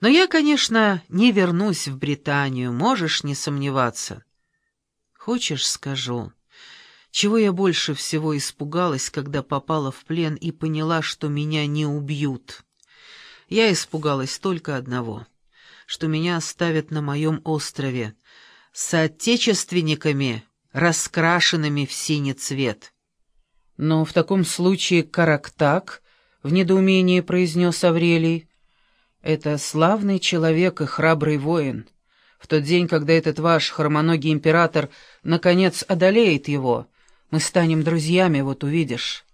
Но я, конечно, не вернусь в Британию, можешь не сомневаться. Хочешь, скажу, чего я больше всего испугалась, когда попала в плен и поняла, что меня не убьют. Я испугалась только одного, что меня оставят на моем острове, с отечественниками, раскрашенными в синий цвет. «Но в таком случае Карактак», — в недоумении произнес Аврелий, — «это славный человек и храбрый воин. В тот день, когда этот ваш хромоногий император наконец одолеет его, мы станем друзьями, вот увидишь».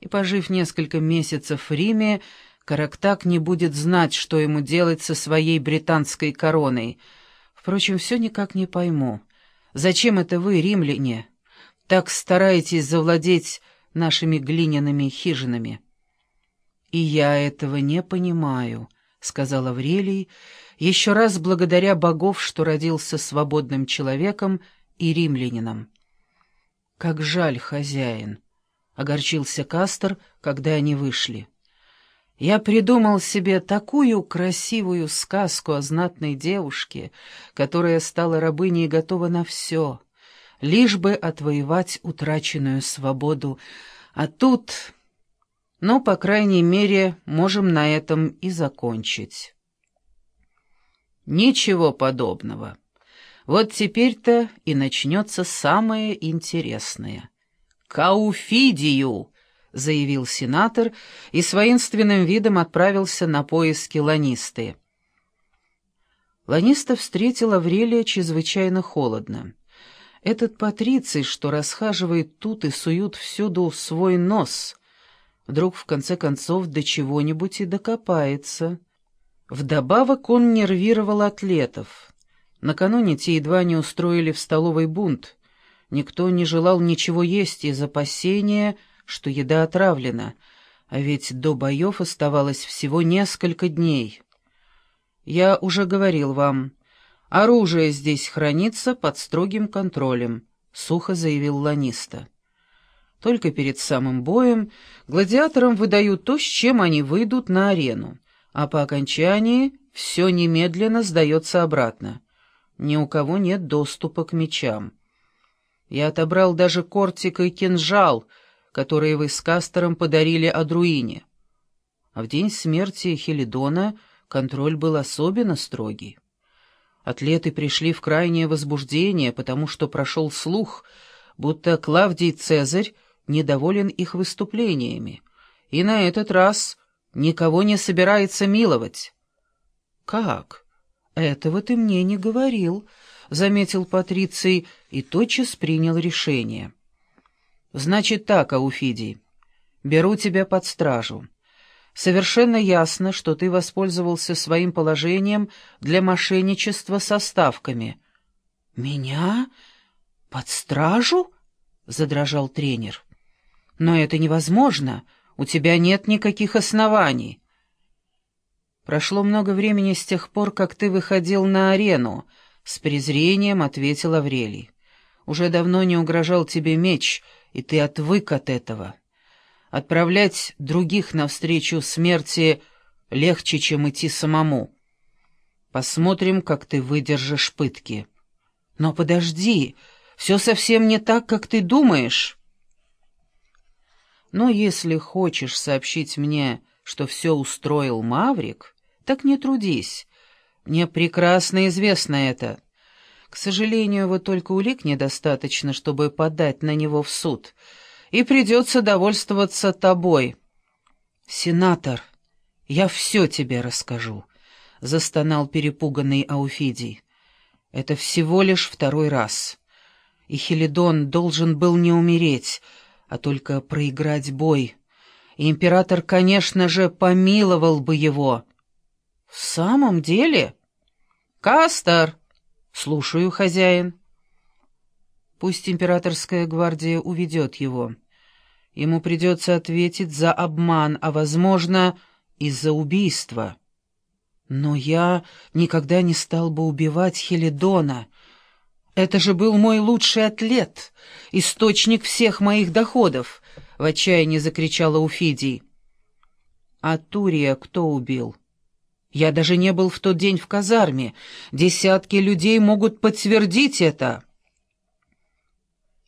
И, пожив несколько месяцев в Риме, Карактак не будет знать, что ему делать со своей британской короной. Впрочем, все никак не пойму. Зачем это вы, римляне, так стараетесь завладеть нашими глиняными хижинами?» «И я этого не понимаю», — сказал Аврелий, еще раз благодаря богов, что родился свободным человеком и римлянином. «Как жаль, хозяин!» — огорчился Кастер, когда они вышли. «Я придумал себе такую красивую сказку о знатной девушке, которая стала рабыней и готова на все, лишь бы отвоевать утраченную свободу, а тут...» Ну, по крайней мере, можем на этом и закончить. Ничего подобного. Вот теперь-то и начнется самое интересное. «Кауфидию!» — заявил сенатор и с воинственным видом отправился на поиски Ланисты. Ланиста встретила Аврелия чрезвычайно холодно. Этот патриций, что расхаживает тут и суют всюду свой нос, вдруг в конце концов до чего-нибудь и докопается — Вдобавок он нервировал атлетов. Накануне те едва не устроили в столовой бунт. Никто не желал ничего есть из опасения, что еда отравлена, а ведь до боев оставалось всего несколько дней. «Я уже говорил вам, оружие здесь хранится под строгим контролем», — сухо заявил Ланиста. Только перед самым боем гладиаторам выдают то, с чем они выйдут на арену а по окончании все немедленно сдается обратно. Ни у кого нет доступа к мечам. Я отобрал даже кортик и кинжал, которые вы с Кастером подарили Адруине. А в день смерти Хелидона контроль был особенно строгий. Атлеты пришли в крайнее возбуждение, потому что прошел слух, будто Клавдий Цезарь недоволен их выступлениями, и на этот раз никого не собирается миловать». «Как? Этого ты мне не говорил», — заметил Патриций и тотчас принял решение. «Значит так, Ауфидий, беру тебя под стражу. Совершенно ясно, что ты воспользовался своим положением для мошенничества со ставками». «Меня? Под стражу?» — задрожал тренер. «Но это невозможно. У тебя нет никаких оснований. Прошло много времени с тех пор, как ты выходил на арену, — с презрением ответил Аврелий. Уже давно не угрожал тебе меч, и ты отвык от этого. Отправлять других навстречу смерти легче, чем идти самому. Посмотрим, как ты выдержишь пытки. Но подожди, все совсем не так, как ты думаешь. Но если хочешь сообщить мне, что все устроил Маврик, так не трудись. Мне прекрасно известно это. К сожалению, вот только улик недостаточно, чтобы подать на него в суд, и придется довольствоваться тобой. «Сенатор, я все тебе расскажу», — застонал перепуганный Ауфидий. «Это всего лишь второй раз. И Хелидон должен был не умереть, — а только проиграть бой. И император, конечно же, помиловал бы его. «В самом деле?» «Кастер!» «Слушаю, хозяин». «Пусть императорская гвардия уведет его. Ему придется ответить за обман, а, возможно, и за убийство». «Но я никогда не стал бы убивать Хелидона», это же был мой лучший атлет, источник всех моих доходов, — в отчаянии закричала Уфидий. А Турия кто убил? Я даже не был в тот день в казарме. Десятки людей могут подтвердить это».